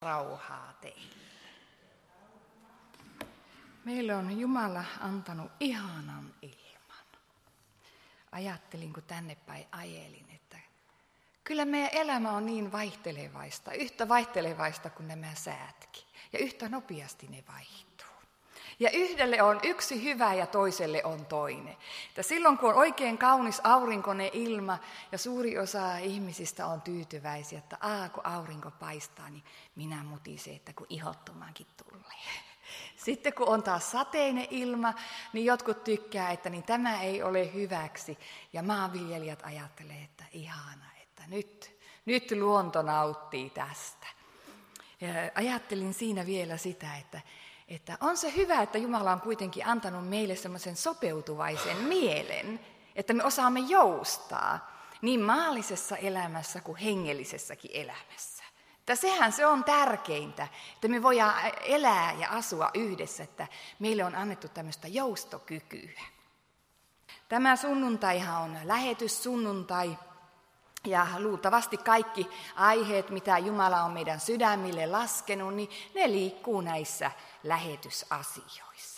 rauhaa teille. Meille on Jumala antanut ihanan ilman. Ajattelin, kun tänne päin ajelin, että kyllä meidän elämä on niin vaihtelevaista, yhtä vaihtelevaista kuin nämä säätkin. Ja yhtä nopeasti ne vaihtuu. Ja yhdelle on yksi hyvä ja toiselle on toinen. Että silloin kun on oikein kaunis aurinkoinen ilma ja suuri osa ihmisistä on tyytyväisiä, että aa kun aurinko paistaa, niin minä mutisen, että kun ihottumaankin tulee. Sitten kun on taas sateinen ilma, niin jotkut tykkää, että niin tämä ei ole hyväksi. Ja maanviljelijät ajattelee, että ihana, että nyt, nyt luonto nauttii tästä. Ja ajattelin siinä vielä sitä, että että on se hyvä, että Jumala on kuitenkin antanut meille semmoisen sopeutuvaisen mielen, että me osaamme joustaa niin maallisessa elämässä kuin hengellisessäkin elämässä. Että sehän se on tärkeintä, että me voidaan elää ja asua yhdessä, että meille on annettu tämmöistä joustokykyä. Tämä sunnuntaihan on lähetyssunnuntai, ja luultavasti kaikki aiheet, mitä Jumala on meidän sydämille laskenut, niin ne liikkuu näissä lähetysasioissa.